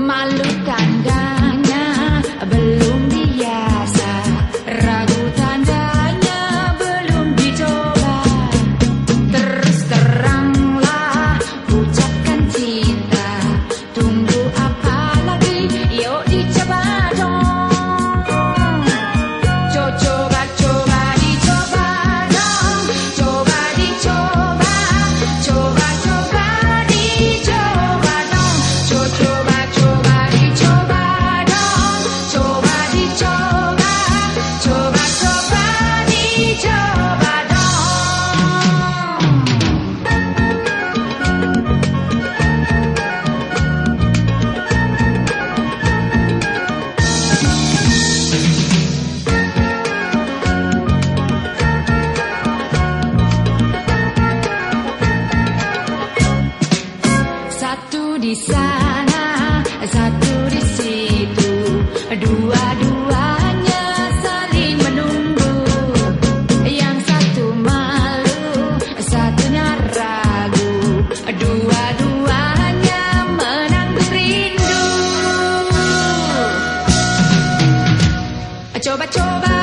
malu tandanya belum biasa Satu di sana, satu di situ, dua-duanya saling menunggu. Yang satu malu, satunya ragu, dua-duanya menanggung rindu. Coba-coba.